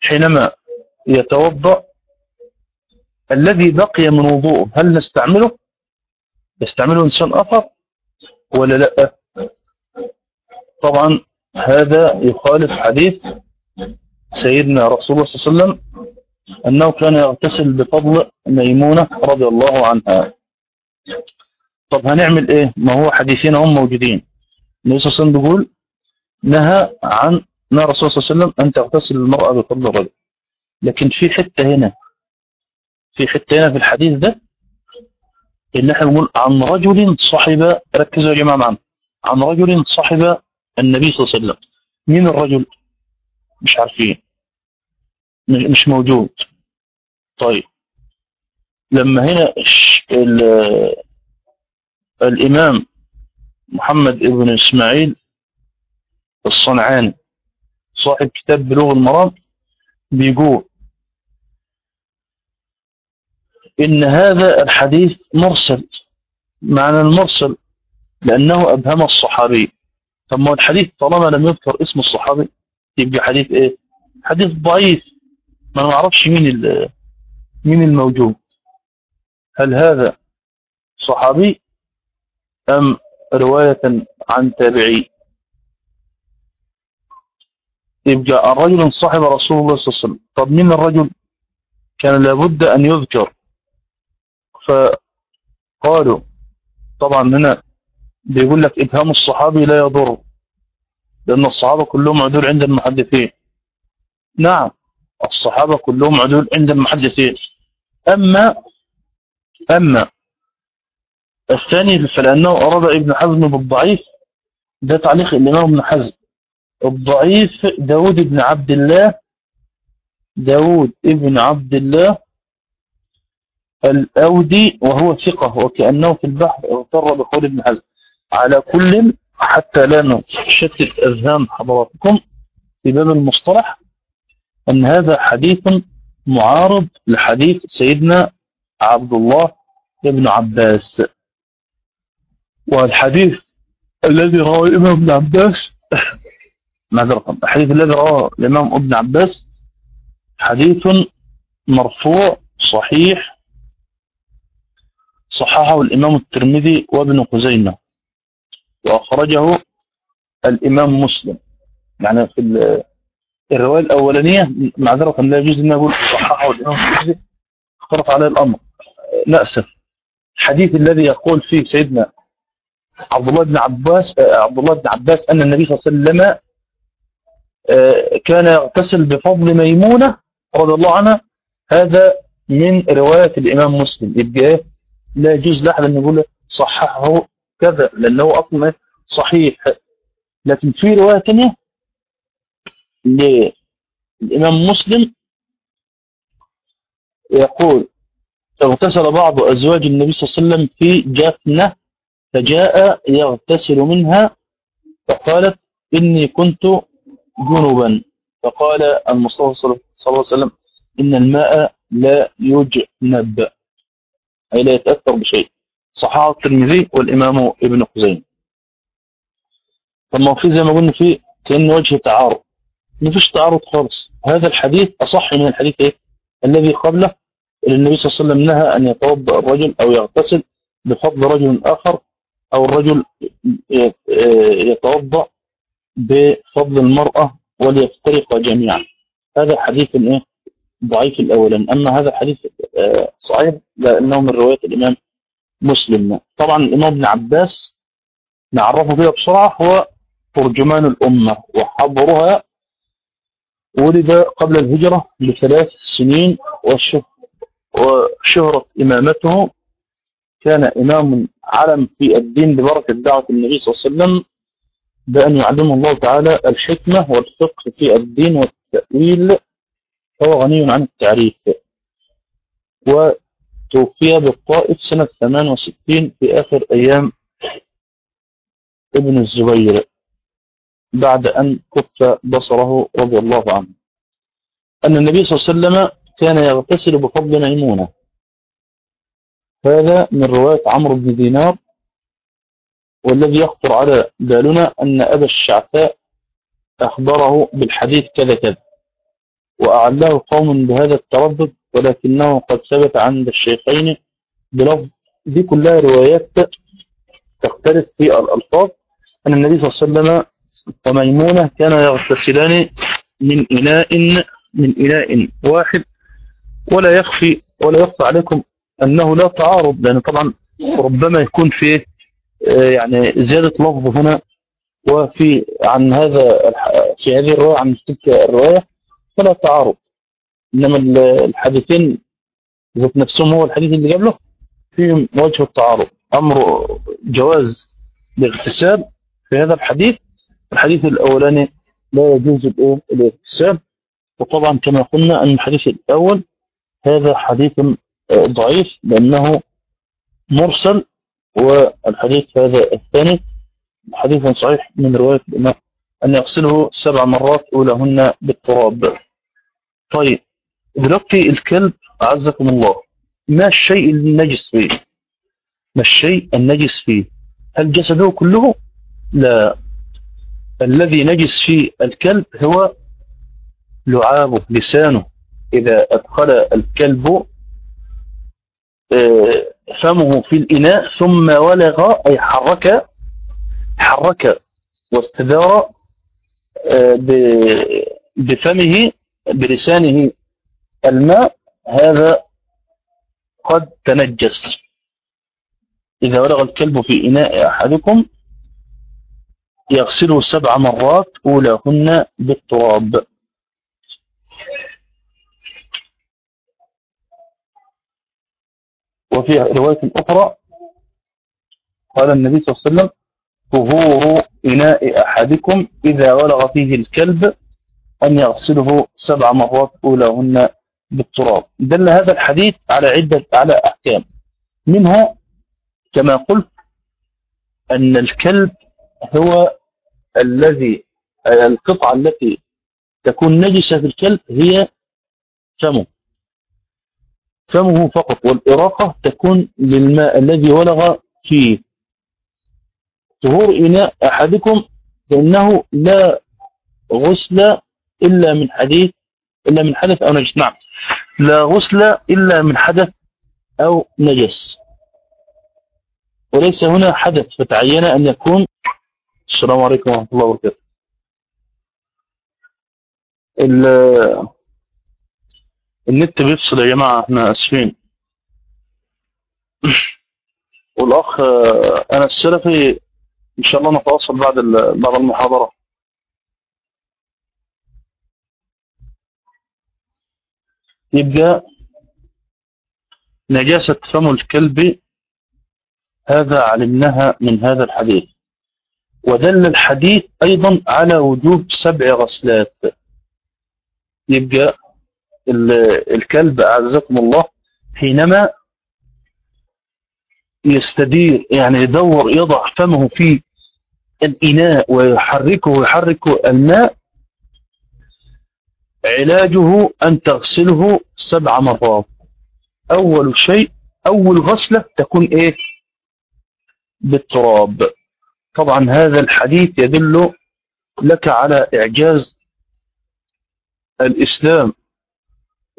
حينما يتوضأ الذي بقي من وضوءه هل نستعمله؟ يستعمله إنسان آخر ولا لا؟ طبعا هذا يخالف حديث سيدنا رسول الله صلى الله عليه وسلم أنه كان يغتسل بفضل ميمونة رضي الله عنها. طب هنعمل إيه؟ ما هو حديثين هم موجودين. النبي صلى الله عليه وسلم بيقول نهى عن نهى الرسول صلى الله عليه وسلم أن تغتسل المرأة بفضل الرجل. لكن في حتة هنا في حتة هنا في الحديث ده إن إحنا بنقول عن رجل صحب ركزوا يا جماعة معنا عن رجل صحب النبي صلى الله عليه وسلم. مين الرجل؟ مش عارفين. مش موجود. طيب. لما هنا الإمام محمد ابن إسماعيل الصنعاني صاحب كتاب بلوغ المرام بيقول إن هذا الحديث مرسل. معنى المرسل لأنه أبهم الصحابي. ثم الحديث طالما لم يذكر اسم الصحابي يبقى حديث إيه؟ حديث ضعيف. ما نعرفش مين مين الموجود. هل هذا صحابي أم رواية عن تابعي؟ يبقى الرجل صاحب رسول الله صلى الله عليه وسلم. طب مين الرجل؟ كان لابد أن يذكر. فقالوا طبعا هنا بيقول لك إبهام الصحابي لا يضر لأن الصحابة كلهم عدول عند المحدثين. نعم الصحابة كلهم عدول عند المحدثين. أما أما الثاني فلأنه أراد ابن حزم بالضعيف ده تعليق الإمام ابن حزم. الضعيف داود بن عبد الله. داود ابن عبد الله الأودي وهو ثقة وكأنه في البحر اغتر بقول ابن حزم. على كل حتى لا نشتت أذهان حضراتكم في باب المصطلح أن هذا حديث معارض لحديث سيدنا عبد الله ابن عباس. والحديث الذي رواه ابن عباس ماذا رقم الحديث الذي رواه الإمام ابن عباس حديث مرفوع صحيح صححه الإمام الترمذي وابن خزيمة وأخرجه الإمام مسلم. يعني في الرواية الأولانية معذرة لا يجوز أن أقول صححه الإمام الترمذي. اختلط عليه الأمر. نأسف الحديث الذي يقول فيه سيدنا عبد الله بن عباس عبد الله بن عباس أن النبي صلى الله عليه وسلم كان يغتسل بفضل ميمونة رضي الله عنها. هذا من رواية الإمام مسلم. يبقى لا يجوز لأحد أن يقول صححه كذا لأنه أصلا صحيح. لكن في رواية ثانية للإمام مسلم يقول اغتسل بعض أزواج النبي صلى الله عليه وسلم في جفنة فجاء يغتسل منها فقالت إني كنت جنبا فقال المصطفى صلى الله عليه وسلم إن الماء لا يجنب. أي لا يتأثر بشيء. صححه الترمذي والإمام ابن ثم في زي ما قلنا في كأن وجه تعارض. مفيش تعارض خالص. هذا الحديث أصح من الحديث إيه؟ الذي قبله النبي صلى الله عليه وسلم نهى أن يتوضأ الرجل أو يغتسل بفضل رجل آخر أو الرجل يتوضأ بفضل المرأة وليفترق جميعا. هذا حديث إيه؟ ضعيف الأولا أما هذا حديث صحيح لأنه من رواية الإمام مسلم. طبعا الإمام ابن عباس نعرفه كده بسرعة هو ترجمان الأمة وحضرها ولد قبل الهجرة بثلاث سنين وشهرة إمامته. كان إمام علم في الدين ببركة دعوة النبي صلى الله عليه وسلم. بأن يعلمه الله تعالى الحكمة والفقه في الدين والتأويل فهو غني عن التعريف. وتوفي بالطائف سنة 68 في آخر أيام ابن الزبير بعد أن كف بصره رضي الله عنه. أن النبي صلى الله عليه وسلم كان يغتسل بفضل ميمونة هذا من رواية عمرو بن دينار والذي يخطر على بالنا أن أبا الشعثاء أخبره بالحديث كذا كذا وأعلاه قوم بهذا التردد ولكنه قد ثبت عند الشيخين بلفظ دي كلها روايات تختلف في الألفاظ. أن النبي صلى الله عليه وسلم وميمونة كان يغتسلان من إناء من إناء واحد ولا يخفي ولا يخفى عليكم أنه لا تعارض لأن طبعا ربما يكون في يعني زيادة لفظ هنا وفي عن هذا في هذه الرواية عن تلك الرواية فلا تعارض. إنما الحديثين ذات نفسهم هو الحديث اللي قبله فيهم وجه التعارض. أمر جواز الاغتسال في هذا الحديث الحديث الأولاني لا يجوز الاغتسال. وطبعا كما قلنا أن الحديث الأول هذا حديث ضعيف لأنه مرسل والحديث هذا الثاني حديث صحيح من رواية الإمام أن يغسله سبع مرات أولهن بالتراب. طيب دلوقتي الكلب أعزكم الله ما الشيء النجس فيه؟ ما الشيء النجس فيه؟ هل جسده كله؟ لا. الذي نجس في الكلب هو لعابه لسانه. إذا أدخل الكلب فمه في الإناء ثم ولغ أي حرك حرك واستدار بفمه بلسانه الماء هذا قد تنجس. إذا ولغ الكلب في إناء أحدكم يغسله سبع مرات أولاهن بالتراب. وفي رواية أخرى قال النبي صلى الله عليه وسلم طهور إناء أحدكم إذا ولغ فيه الكلب أن يغسله سبع مرات أولاهن بالتراب. دل هذا الحديث على عدة على أحكام. منها كما قلت أن الكلب هو الذي القطعة التي تكون نجسة في الكلب هي فمه. فمه فقط والإراقة تكون للماء الذي ولغ فيه. طهور إناء أحدكم فإنه لا غسل إلا من حديث إلا من حدث أو نجس. نعم. لا غسل إلا من حدث أو نجس. وليس هنا حدث فتعين أن يكون. السلام عليكم ورحمة الله وبركاته. النت بيفصل يا جماعة إحنا آسفين. والأخ أنا السلفي إن شاء الله نتواصل بعد بعد المحاضرة. يبقى نجاسة فم الكلب هذا علمناها من هذا الحديث. ودل الحديث أيضا على وجوب سبع غسلات. يبقى الكلب أعزكم الله حينما يستدير يعني يدور يضع فمه في الإناء ويحركه ويحرك الماء علاجه أن تغسله سبع مرات. أول شيء أول غسلة تكون إيه؟ بالتراب. طبعا هذا الحديث يدل لك على إعجاز الإسلام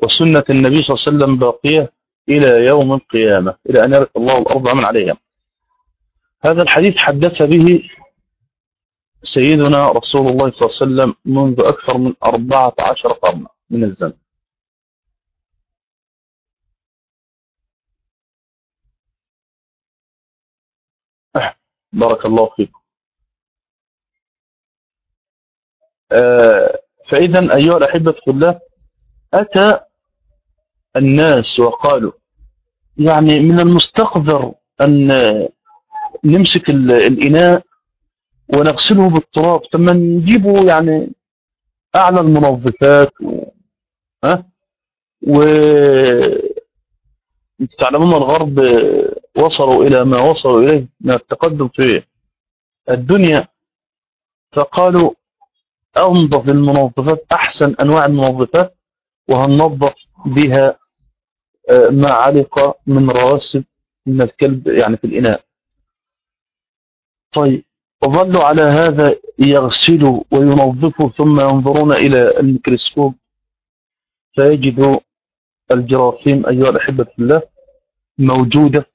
وسنة النبي صلى الله عليه وسلم باقية إلى يوم القيامة إلى أن يرث الله الأرض من عليها. هذا الحديث حدث به سيدنا رسول الله صلى الله عليه وسلم منذ أكثر من أربعة عشر قرن من الزمن. بارك الله فيكم. آه فإذا أيها الأحبة في الله أتى الناس وقالوا يعني من المستقذر أن نمسك الإناء ونغسله بالتراب. ثم نجيبه يعني أعلى المنظفات و... ها؟ و تعلمون الغرب وصلوا إلى ما وصلوا إليه من التقدم في الدنيا. فقالوا أنظف المنظفات أحسن أنواع المنظفات وهننظف بها ما علق من رواسب من الكلب يعني في الإناء طيب وظلوا على هذا يغسلوا وينظفوا ثم ينظرون إلى الميكروسكوب فيجدوا الجراثيم أيها الأحبة في الله موجودة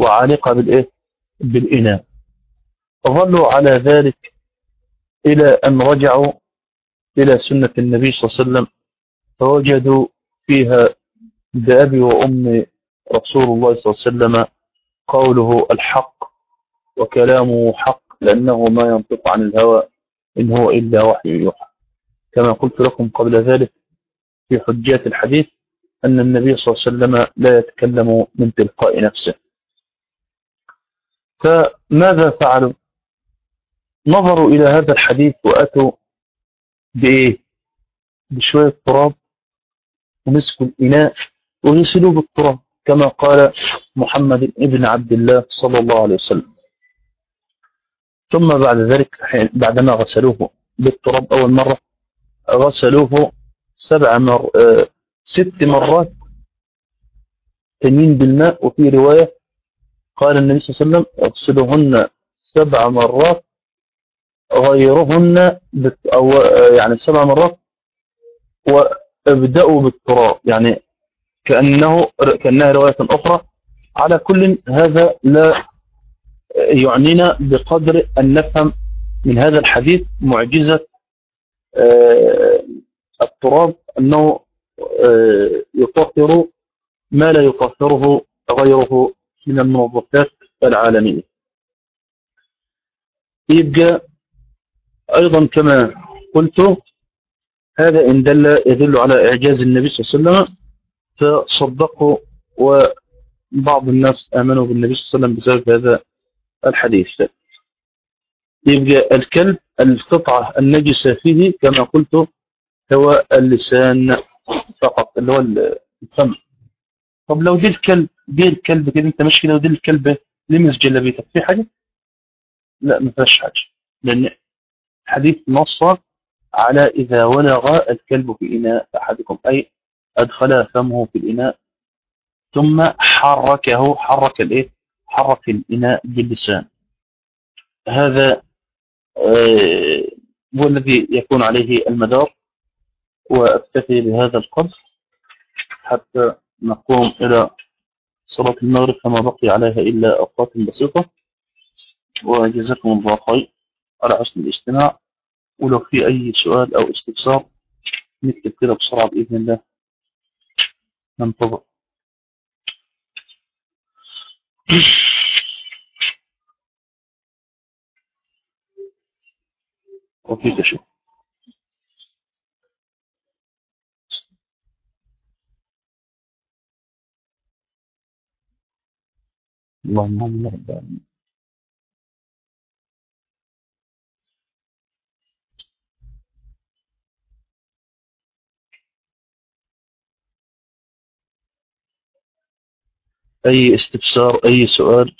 وعالقة بالإيه؟ بالإناء وظلوا على ذلك إلى أن رجعوا إلى سنة النبي صلى الله عليه وسلم فوجدوا فيها بأبي وأمي رسول الله صلى الله عليه وسلم قوله الحق وكلامه حق لأنه ما ينطق عن الهوى إن هو إلا وحي يوحى. كما قلت لكم قبل ذلك في حجات الحديث أن النبي صلى الله عليه وسلم لا يتكلم من تلقاء نفسه. فماذا فعلوا؟ نظروا إلى هذا الحديث وأتوا بإيه؟ بشوية تراب ومسكوا الإناء وغسلوه بالتراب كما قال محمد ابن عبد الله صلى الله عليه وسلم. ثم بعد ذلك بعدما غسلوه بالتراب أول مرة غسلوه سبع مر... آه ست مرات تنين بالماء. وفي رواية قال النبي صلى الله عليه وسلم اغسلوهن سبع مرات غيرهن بت... أو يعني سبع مرات وابدأوا بالتراب يعني كأنه كأنها رواية أخرى. على كل هذا لا يعنينا بقدر أن نفهم من هذا الحديث معجزة التراب أنه يطهر ما لا يطهره غيره من المنظفات العالمية. يبقى أيضا كما قلت هذا إن دل يدل على إعجاز النبي صلى الله عليه وسلم فصدقوا وبعض الناس آمنوا بالنبي صلى الله عليه وسلم بسبب هذا الحديث. يبقى الكلب القطعة النجسة فيه كما قلت هو اللسان فقط اللي هو الفم. طب لو دي الكلب دي الكلب كده أنت ماشي كده ودي الكلب لمس جلبيتك في حاجة؟ لا ما فيهاش حاجة لأن حديث نص على إذا ولغ الكلب في إناء أحدكم أي أدخل فمه في الإناء ثم حركه حرك الإيه؟ حرك الإناء باللسان. هذا هو الذي يكون عليه المدار وأكتفي بهذا القدر حتى نقوم إلى صلاة المغرب فما بقي عليها إلا أوقات بسيطة. وجزاكم الله خير على حسن الاستماع. ولو في أي سؤال أو استفسار نكتب كده بسرعة بإذن الله. ننتظر. وفيك شو؟ اللهم رب العالمين. أي استفسار أي سؤال.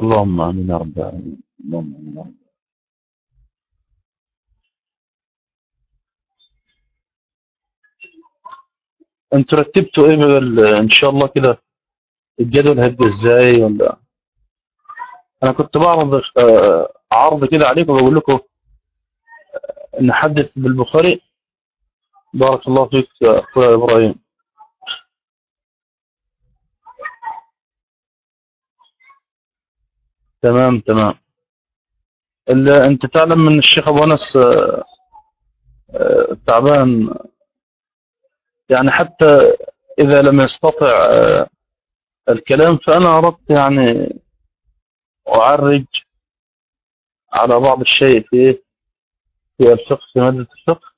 اللهم آمين يا رب العالمين. اللهم آمين أنتوا رتبتوا إيه إن شاء الله كده الجدول هيبقى إزاي ولا؟ أنا كنت بعرض عرض كده عليكم بقول لكم نحدث بالبخاري. بارك الله فيك يا أخويا إبراهيم. تمام تمام. أنت تعلم من الشيخ أبو أنس تعبان يعني حتى إذا لم يستطع الكلام فأنا أردت يعني أعرج على بعض الشيء في في الفقه في مادة الفقه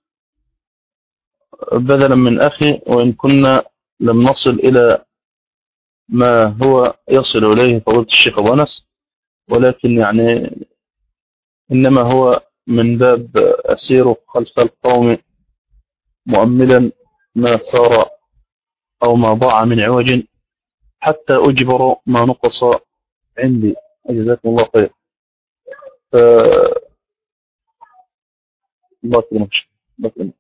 بدلا من أخي وإن كنا لم نصل إلى ما هو يصل إليه فضيله الشيخ أبو أنس ولكن يعني إنما هو من باب أسير خلف القوم مؤملا ما ثار أو ما ضاع من عوج حتى أجبر ما نقص عندي. جزاكم الله خير. ف... الله يكرمك الله يكرمك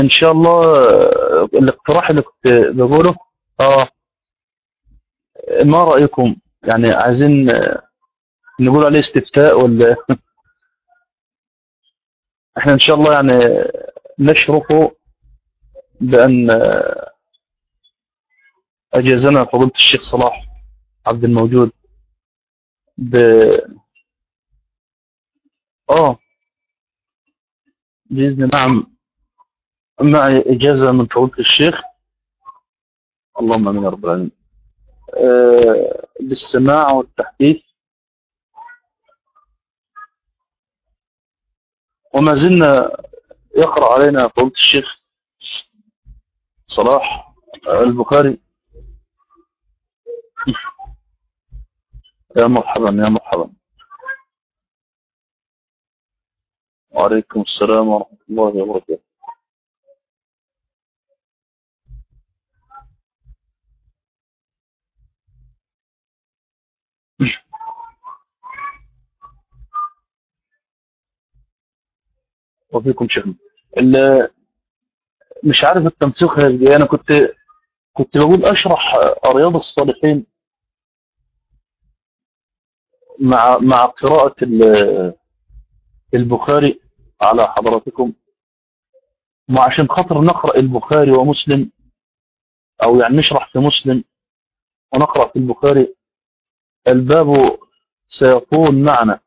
إن شاء الله الاقتراح اللي كنت بقوله آه ما رأيكم؟ يعني عايزين نقول عليه استفتاء ولا إحنا إن شاء الله يعني نشرف بأن أجازنا فضيلة الشيخ صلاح عبد الموجود ب آه الله نعم. مع إجازة من فضيلة الشيخ. اللهم آمين يا رب العالمين. آه للسماع والتحديث. وما زلنا يقرأ علينا فضيلة الشيخ صلاح البخاري. يا مرحبا يا مرحبا. وعليكم السلام ورحمة الله وبركاته. وفيكم شيخنا مش عارف التنسيق هيجي أنا كنت كنت بقول أشرح رياض الصالحين مع مع قراءة البخاري على حضراتكم. ما عشان خاطر نقرأ البخاري ومسلم أو يعني نشرح في مسلم ونقرأ في البخاري. الباب سيطول معنا.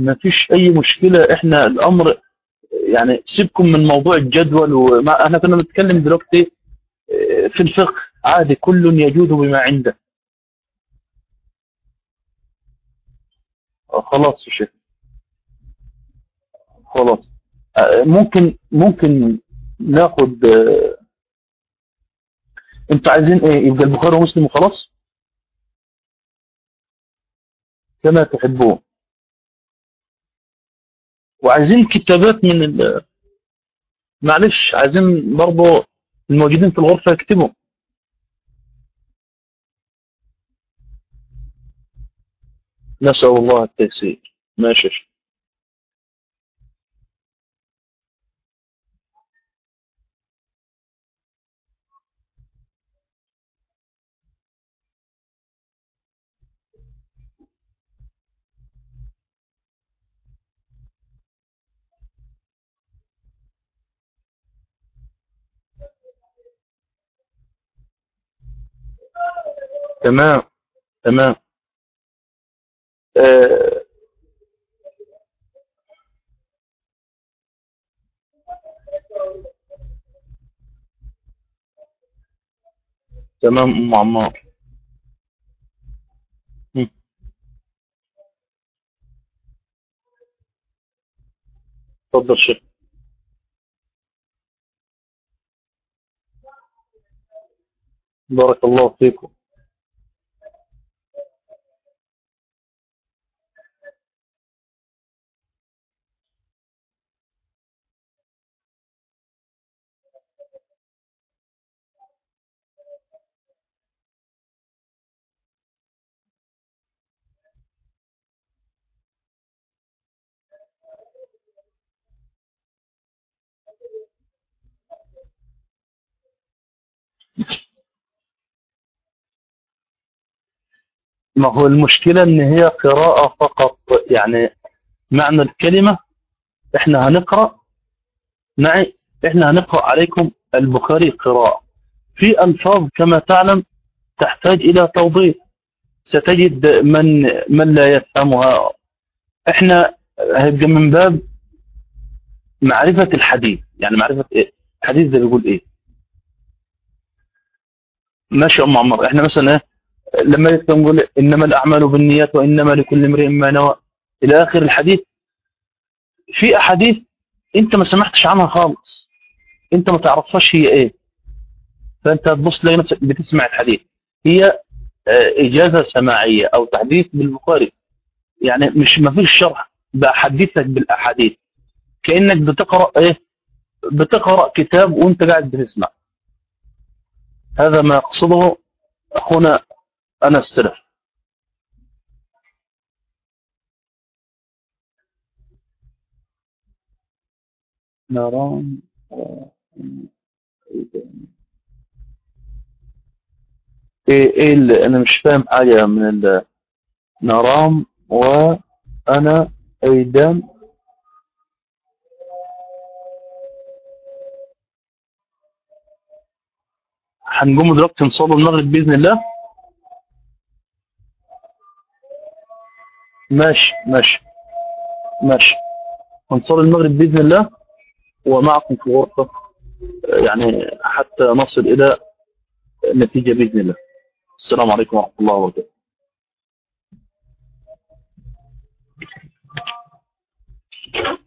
ما فيش أي مشكلة. إحنا الأمر يعني سيبكم من موضوع الجدول وما إحنا كنا بنتكلم دلوقتي في الفقه. عادي كل يجود بما عنده. خلاص يا شيخ. خلاص. ممكن ممكن ناخد أنتوا عايزين إيه؟ يبقى البخاري ومسلم وخلاص؟ كما تحبون. وعايزين كتابات من ال... معلش عايزين برضه الموجودين في الغرفة يكتبوا نسأل الله التيسير. ماشي تمام تمام. آه تمام أم عمار. تفضل شيخ. بارك الله فيكم. ما هو المشكلة إن هي قراءة فقط. يعني معنى الكلمة إحنا هنقرأ معي إحنا هنقرأ عليكم البخاري قراءة. في ألفاظ كما تعلم تحتاج إلى توضيح. ستجد من من لا يفهمها. إحنا هيبقى من باب معرفة الحديث. يعني معرفة إيه؟ الحديث ده بيقول إيه؟ ماشي يا ام عمر. إحنا مثلا إيه؟ لما نقول إنما الأعمال بالنيات وإنما لكل امرئ ما نوى. إلى آخر الحديث. في أحاديث أنت ما سمعتش عنها خالص. أنت ما تعرفهاش هي إيه. فأنت تبص تلاقي نفسك بتسمع الحديث. هي إجازة سماعية أو تحديث بالبخاري. يعني مش ما فيش شرح بحدثك بالأحاديث. كأنك بتقرأ إيه؟ بتقرأ كتاب وأنت قاعد بتسمع. هذا ما يقصده أخونا أنا السلف. ناران إيه إيه اللي أنا مش فاهم حاجة من نرام وأنا أيضا هنقوم دلوقتي نصلي المغرب بإذن الله. ماشي ماشي ماشي هنصلي المغرب بإذن الله ومعكم في غرفة آه، يعني حتى نصل إلى النتيجة بإذن الله السلام عليكم ورحمة الله وبركاته Thank you.